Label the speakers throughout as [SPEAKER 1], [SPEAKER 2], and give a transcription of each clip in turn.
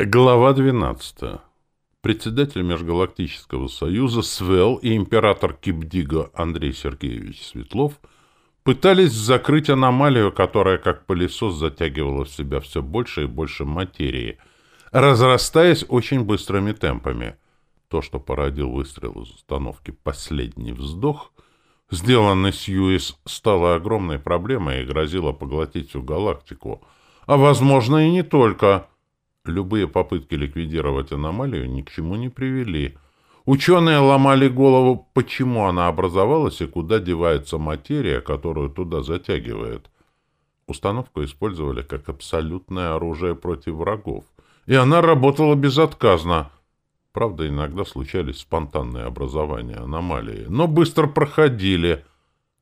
[SPEAKER 1] Глава 12. Председатель Межгалактического союза Свел и император Кипдиго Андрей Сергеевич Светлов пытались закрыть аномалию, которая как пылесос затягивала в себя все больше и больше материи, разрастаясь очень быстрыми темпами. То, что породил выстрел из установки «Последний вздох», сделанный с ЮС, стало огромной проблемой и грозило поглотить всю галактику. А, возможно, и не только — Любые попытки ликвидировать аномалию ни к чему не привели. Ученые ломали голову, почему она образовалась и куда девается материя, которую туда затягивает. Установку использовали как абсолютное оружие против врагов. И она работала безотказно. Правда, иногда случались спонтанные образования аномалии, но быстро проходили.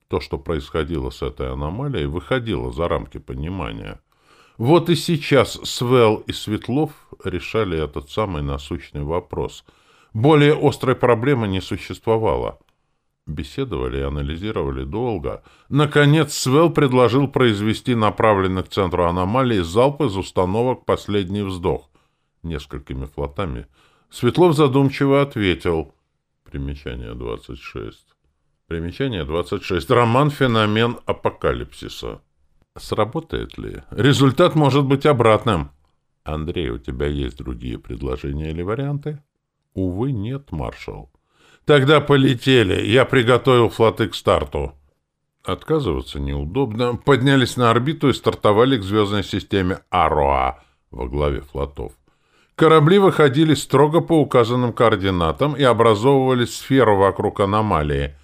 [SPEAKER 1] То, что происходило с этой аномалией, выходило за рамки понимания. Вот и сейчас Свел и Светлов решали этот самый насущный вопрос. Более острой проблемы не существовало. Беседовали и анализировали долго. Наконец Свел предложил произвести направленный к центру аномалии залп из установок «Последний вздох» несколькими флотами. Светлов задумчиво ответил. Примечание 26. Примечание 26. Роман «Феномен апокалипсиса». Сработает ли? Результат может быть обратным. Андрей, у тебя есть другие предложения или варианты? Увы, нет, маршал. Тогда полетели. Я приготовил флоты к старту. Отказываться неудобно. Поднялись на орбиту и стартовали к звездной системе Ароа во главе флотов. Корабли выходили строго по указанным координатам и образовывали сферу вокруг аномалии.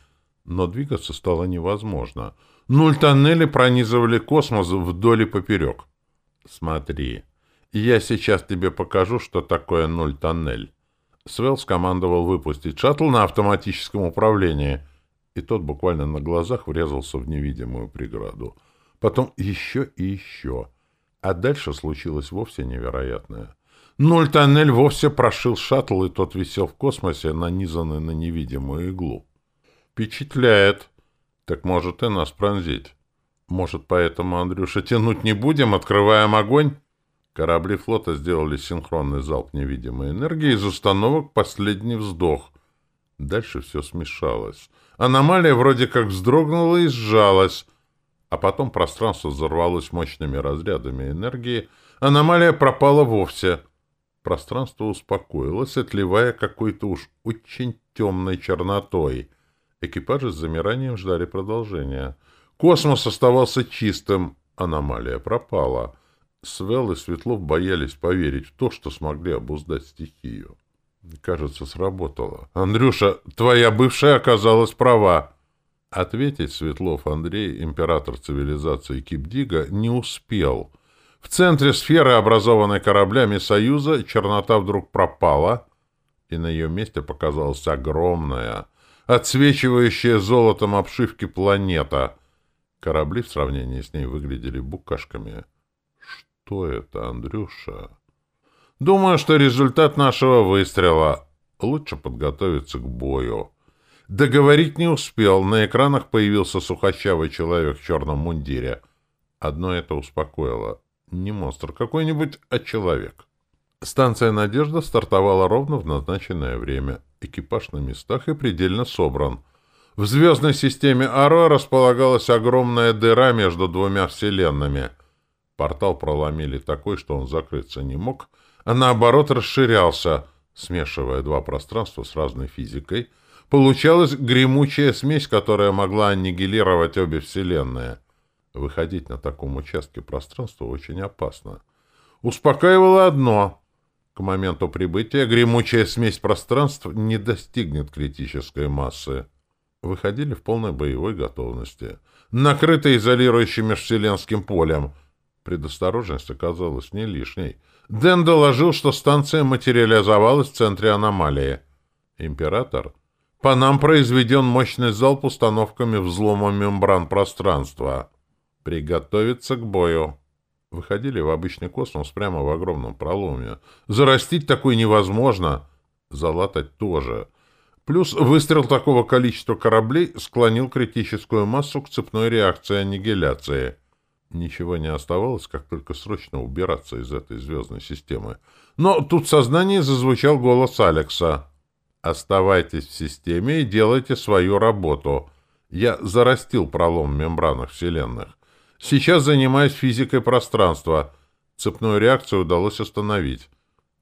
[SPEAKER 1] Но двигаться стало невозможно — Нуль тоннели пронизывали космос вдоль и поперек. Смотри, я сейчас тебе покажу, что такое нуль тоннель. Свел скомандовал выпустить шаттл на автоматическом управлении, и тот буквально на глазах врезался в невидимую преграду. Потом еще и еще. А дальше случилось вовсе невероятное. Нуль тоннель вовсе прошил шаттл, и тот висел в космосе, нанизанный на невидимую иглу. «Впечатляет!» Так может и нас пронзить. Может, поэтому, Андрюша, тянуть не будем, открываем огонь? Корабли флота сделали синхронный залп невидимой энергии из установок «Последний вздох». Дальше все смешалось. Аномалия вроде как вздрогнула и сжалась, а потом пространство взорвалось мощными разрядами энергии. Аномалия пропала вовсе. Пространство успокоилось, отливая какой-то уж очень темной чернотой — Экипажи с замиранием ждали продолжения. Космос оставался чистым. Аномалия пропала. Свел и Светлов боялись поверить в то, что смогли обуздать стихию. Кажется, сработало. «Андрюша, твоя бывшая оказалась права!» Ответить Светлов Андрей, император цивилизации Кипдига, не успел. В центре сферы, образованной кораблями Союза, чернота вдруг пропала, и на ее месте показалась огромная, отсвечивающая золотом обшивки планета. Корабли в сравнении с ней выглядели букашками. Что это, Андрюша? Думаю, что результат нашего выстрела. Лучше подготовиться к бою. Договорить не успел. На экранах появился сухощавый человек в черном мундире. Одно это успокоило. Не монстр какой-нибудь, а человек. Станция «Надежда» стартовала ровно в назначенное время. Экипаж на местах и предельно собран. В звездной системе Аро располагалась огромная дыра между двумя вселенными. Портал проломили такой, что он закрыться не мог, а наоборот расширялся, смешивая два пространства с разной физикой. Получалась гремучая смесь, которая могла аннигилировать обе вселенные. Выходить на таком участке пространства очень опасно. Успокаивало одно — к моменту прибытия гремучая смесь пространств не достигнет критической массы. Выходили в полной боевой готовности. Накрыты изолирующим межвселенским полем. Предосторожность оказалась не лишней. Дэн доложил, что станция материализовалась в центре аномалии. Император. По нам произведен мощный залп установками взлома мембран пространства. Приготовиться к бою выходили в обычный космос прямо в огромном проломе. Зарастить такой невозможно, залатать тоже. Плюс выстрел такого количества кораблей склонил критическую массу к цепной реакции аннигиляции. Ничего не оставалось, как только срочно убираться из этой звездной системы. Но тут в сознании зазвучал голос Алекса. «Оставайтесь в системе и делайте свою работу. Я зарастил пролом в мембранах Вселенных. Сейчас занимаюсь физикой пространства. Цепную реакцию удалось остановить.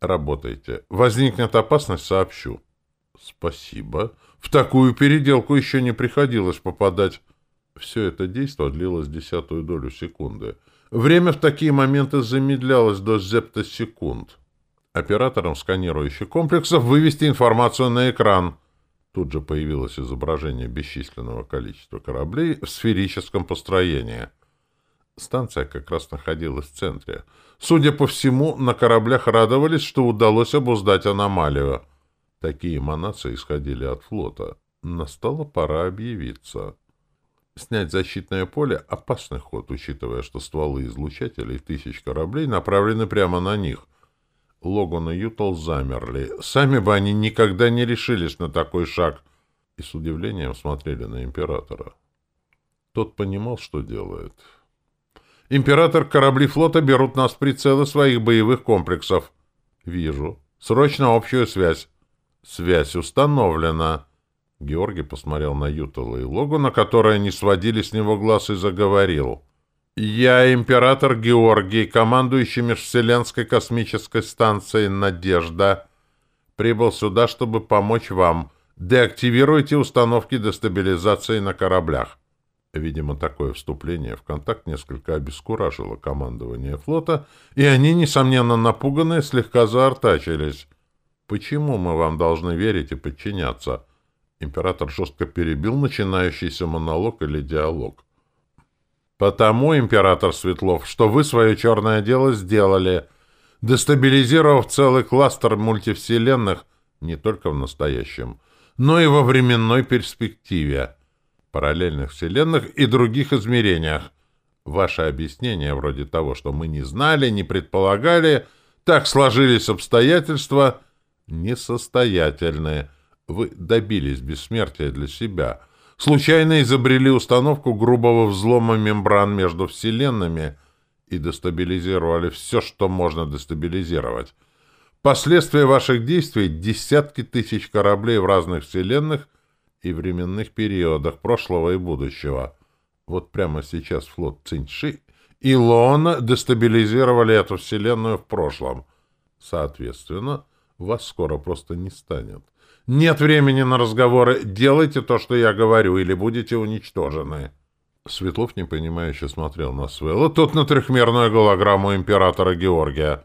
[SPEAKER 1] Работайте. Возникнет опасность, сообщу». «Спасибо. В такую переделку еще не приходилось попадать». Все это действо длилось десятую долю секунды. Время в такие моменты замедлялось до зептосекунд. Операторам сканирующих комплексов вывести информацию на экран. Тут же появилось изображение бесчисленного количества кораблей в сферическом построении. Станция как раз находилась в центре. Судя по всему, на кораблях радовались, что удалось обуздать аномалию. Такие эманации исходили от флота. Настала пора объявиться. Снять защитное поле — опасный ход, учитывая, что стволы излучателей тысяч кораблей направлены прямо на них. Логан и Ютал замерли. Сами бы они никогда не решились на такой шаг. И с удивлением смотрели на императора. Тот понимал, что делает. «Император, корабли флота берут нас в прицелы своих боевых комплексов». «Вижу. Срочно общую связь». «Связь установлена». Георгий посмотрел на Ютала и Логуна, которые не сводили с него глаз, и заговорил. «Я император Георгий, командующий Межвселенской космической станцией «Надежда». Прибыл сюда, чтобы помочь вам. Деактивируйте установки дестабилизации на кораблях». Видимо, такое вступление в контакт несколько обескуражило командование флота, и они, несомненно напуганные, слегка заортачились. «Почему мы вам должны верить и подчиняться?» Император жестко перебил начинающийся монолог или диалог. «Потому, император Светлов, что вы свое черное дело сделали, дестабилизировав целый кластер мультивселенных не только в настоящем, но и во временной перспективе, параллельных вселенных и других измерениях. Ваше объяснение вроде того, что мы не знали, не предполагали, так сложились обстоятельства, несостоятельные». Вы добились бессмертия для себя. Случайно изобрели установку грубого взлома мембран между вселенными и дестабилизировали все, что можно дестабилизировать. Последствия ваших действий — десятки тысяч кораблей в разных вселенных и временных периодах прошлого и будущего. Вот прямо сейчас флот Циньши и Лоона дестабилизировали эту вселенную в прошлом. Соответственно, вас скоро просто не станет. Нет времени на разговоры. Делайте то, что я говорю, или будете уничтожены. Светлов непонимающе смотрел на Свелла, тот на трехмерную голограмму императора Георгия.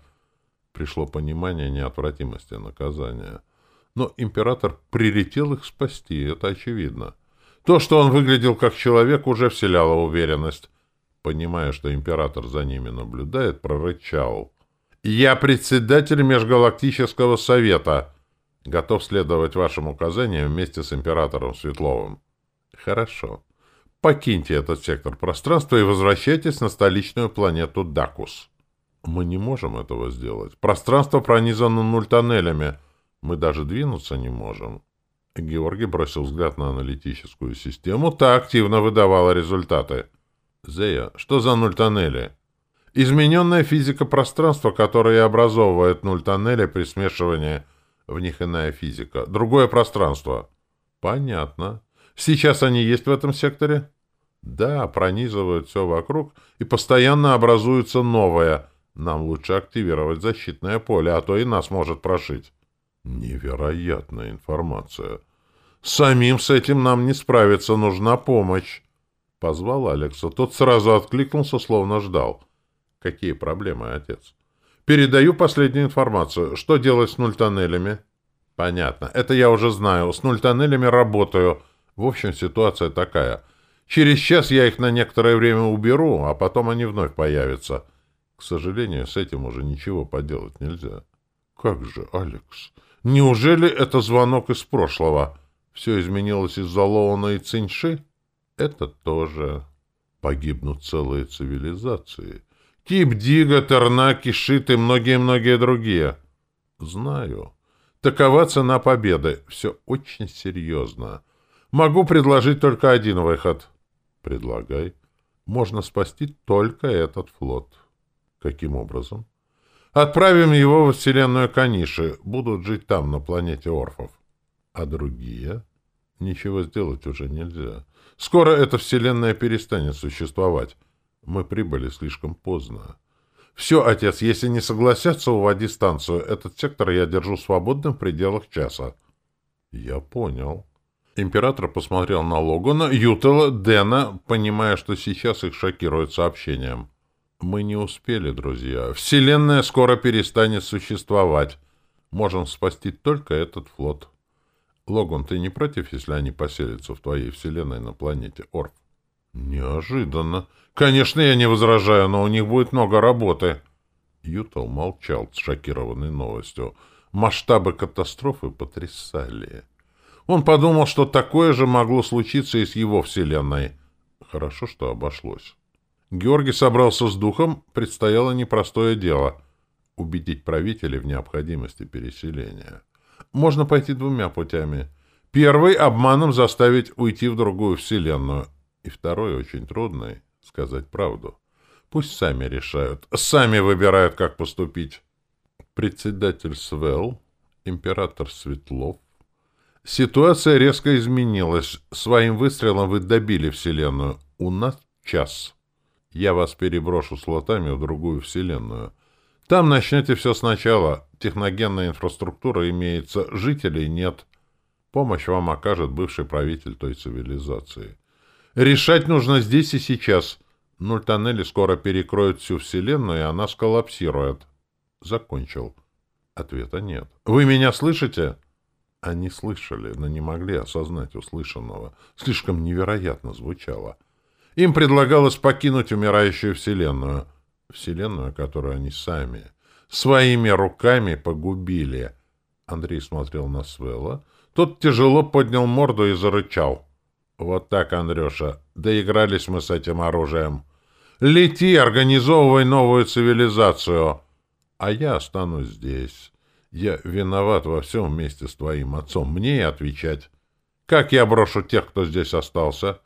[SPEAKER 1] Пришло понимание неотвратимости наказания. Но император прилетел их спасти, это очевидно. То, что он выглядел как человек, уже вселяло уверенность. Понимая, что император за ними наблюдает, прорычал. «Я председатель Межгалактического совета!» Готов следовать вашим указаниям вместе с императором Светловым. Хорошо. Покиньте этот сектор пространства и возвращайтесь на столичную планету Дакус. Мы не можем этого сделать. Пространство пронизано нуль-тоннелями. Мы даже двинуться не можем. Георгий бросил взгляд на аналитическую систему. Та активно выдавала результаты. Зея, что за нуль-тоннели? Измененная физика пространства, которая образовывает нуль-тоннели при смешивании в них иная физика. Другое пространство. Понятно. Сейчас они есть в этом секторе? Да, пронизывают все вокруг, и постоянно образуется новое. Нам лучше активировать защитное поле, а то и нас может прошить. Невероятная информация. Самим с этим нам не справиться, нужна помощь. Позвал Алекса. Тот сразу откликнулся, словно ждал. Какие проблемы, отец? Передаю последнюю информацию. Что делать с нуль-тоннелями? Понятно. Это я уже знаю. С нуль-тоннелями работаю. В общем, ситуация такая. Через час я их на некоторое время уберу, а потом они вновь появятся. К сожалению, с этим уже ничего поделать нельзя. Как же, Алекс? Неужели это звонок из прошлого? Все изменилось из-за Лоуна и Циньши? Это тоже. Погибнут целые цивилизации. Кипдига, Тернаки, Шит и многие-многие другие. Знаю. Такова цена победы. Все очень серьезно. Могу предложить только один выход. Предлагай. Можно спасти только этот флот. Каким образом? Отправим его в вселенную Каниши. Будут жить там, на планете Орфов. А другие? Ничего сделать уже нельзя. Скоро эта вселенная перестанет существовать. Мы прибыли слишком поздно. Все, отец, если не согласятся, уводи станцию. Этот сектор я держу свободным в пределах часа. Я понял. Император посмотрел на Логана, Ютела, Дэна, понимая, что сейчас их шокирует сообщением. Мы не успели, друзья. Вселенная скоро перестанет существовать. Можем спасти только этот флот. Логан, ты не против, если они поселятся в твоей вселенной на планете Орф? Неожиданно. Конечно, я не возражаю, но у них будет много работы. Ютал молчал, шокированный новостью. Масштабы катастрофы потрясали. Он подумал, что такое же могло случиться и с его вселенной. Хорошо, что обошлось. Георгий собрался с духом, предстояло непростое дело — убедить правителей в необходимости переселения. Можно пойти двумя путями. Первый — обманом заставить уйти в другую вселенную. И второй, очень трудный — сказать правду. Пусть сами решают, сами выбирают, как поступить. Председатель Свел, император Светлов. Ситуация резко изменилась. Своим выстрелом вы добили Вселенную. У нас час. Я вас переброшу с лотами в другую Вселенную. Там начнете все сначала. Техногенная инфраструктура имеется, жителей нет. Помощь вам окажет бывший правитель той цивилизации. Решать нужно здесь и сейчас. Нуль тоннели скоро перекроют всю Вселенную, и она сколлапсирует. Закончил. Ответа нет. Вы меня слышите? Они слышали, но не могли осознать услышанного. Слишком невероятно звучало. Им предлагалось покинуть умирающую Вселенную. Вселенную, которую они сами своими руками погубили. Андрей смотрел на Свела. Тот тяжело поднял морду и зарычал. Вот так, Андрюша, доигрались мы с этим оружием. Лети, организовывай новую цивилизацию. А я останусь здесь. Я виноват во всем вместе с твоим отцом. Мне и отвечать. Как я брошу тех, кто здесь остался?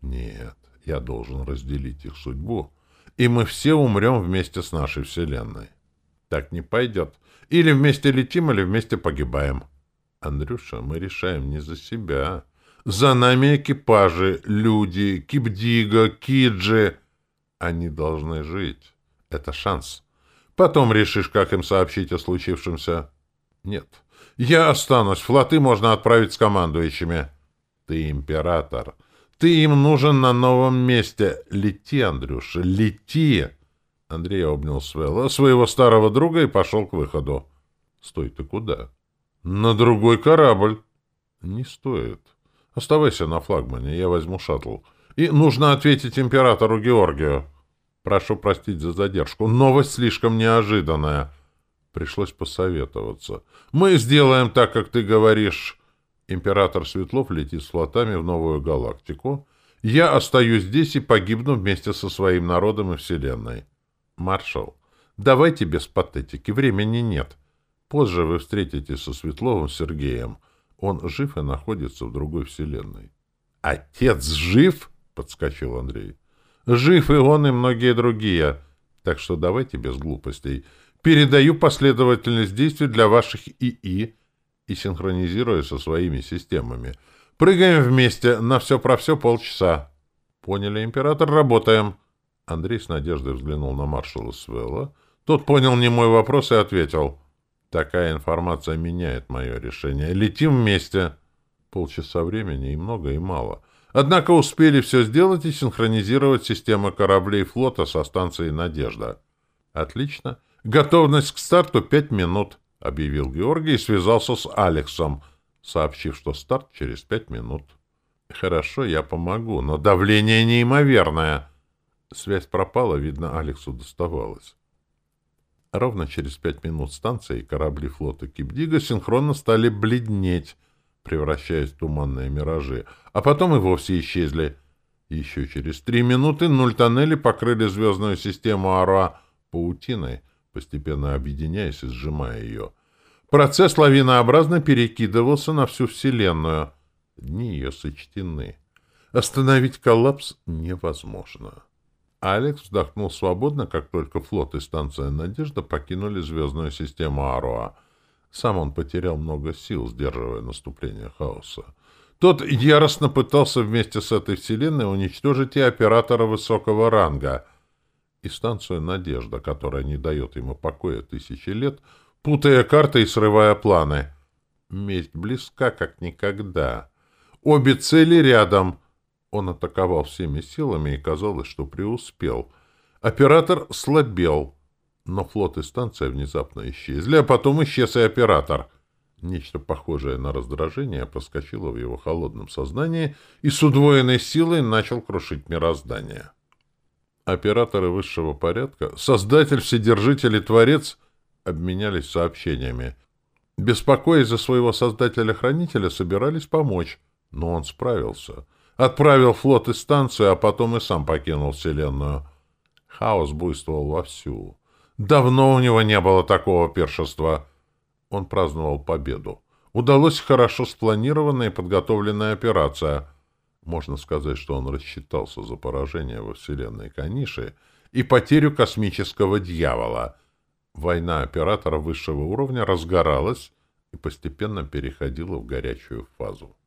[SPEAKER 1] Нет, я должен разделить их судьбу. И мы все умрем вместе с нашей вселенной. Так не пойдет. Или вместе летим, или вместе погибаем. Андрюша, мы решаем не за себя. За нами экипажи, люди, Кипдига, Киджи. Они должны жить. Это шанс. Потом решишь, как им сообщить о случившемся. Нет. Я останусь. Флоты можно отправить с командующими. Ты император. Ты им нужен на новом месте. Лети, Андрюша, лети. Андрей обнял Свелла, своего старого друга, и пошел к выходу. — Стой, ты куда? — На другой корабль. — Не стоит. Оставайся на флагмане, я возьму шаттл. И нужно ответить императору Георгию. Прошу простить за задержку. Новость слишком неожиданная. Пришлось посоветоваться. Мы сделаем так, как ты говоришь. Император Светлов летит с флотами в новую галактику. Я остаюсь здесь и погибну вместе со своим народом и Вселенной. «Маршал, давайте без патетики, времени нет. Позже вы встретитесь со Светловым Сергеем. Он жив и находится в другой вселенной». «Отец жив?» — подскочил Андрей. «Жив и он, и многие другие. Так что давайте без глупостей. Передаю последовательность действий для ваших ИИ и синхронизирую со своими системами. Прыгаем вместе, на все про все полчаса». «Поняли, император, работаем». Андрей с надеждой взглянул на маршала Свелла. Тот понял не мой вопрос и ответил. «Такая информация меняет мое решение. Летим вместе». Полчаса времени и много, и мало. Однако успели все сделать и синхронизировать системы кораблей флота со станцией «Надежда». «Отлично. Готовность к старту пять минут», — объявил Георгий и связался с Алексом, сообщив, что старт через пять минут. «Хорошо, я помогу, но давление неимоверное». Связь пропала, видно, Алексу доставалось. Ровно через пять минут станции и корабли флота Кипдига синхронно стали бледнеть, превращаясь в туманные миражи, а потом и вовсе исчезли. Еще через три минуты нуль тоннели покрыли звездную систему Аруа паутиной, постепенно объединяясь и сжимая ее. Процесс лавинообразно перекидывался на всю Вселенную. Дни ее сочтены. Остановить коллапс невозможно. Алекс вздохнул свободно, как только флот и станция «Надежда» покинули звездную систему Аруа. Сам он потерял много сил, сдерживая наступление хаоса. Тот яростно пытался вместе с этой вселенной уничтожить и оператора высокого ранга, и станцию «Надежда», которая не дает ему покоя тысячи лет, путая карты и срывая планы. Месть близка, как никогда. Обе цели рядом. Он атаковал всеми силами и казалось, что преуспел. Оператор слабел, но флот и станция внезапно исчезли, а потом исчез и оператор. Нечто похожее на раздражение проскочило в его холодном сознании и с удвоенной силой начал крушить мироздание. Операторы высшего порядка, создатель, вседержитель и творец обменялись сообщениями. Беспокоясь за своего создателя-хранителя, собирались помочь, но он справился. Отправил флот и станцию, а потом и сам покинул Вселенную. Хаос буйствовал вовсю. Давно у него не было такого першества. Он праздновал победу. Удалось хорошо спланированная и подготовленная операция. Можно сказать, что он рассчитался за поражение во вселенной Каниши и потерю космического дьявола. Война оператора высшего уровня разгоралась и постепенно переходила в горячую фазу.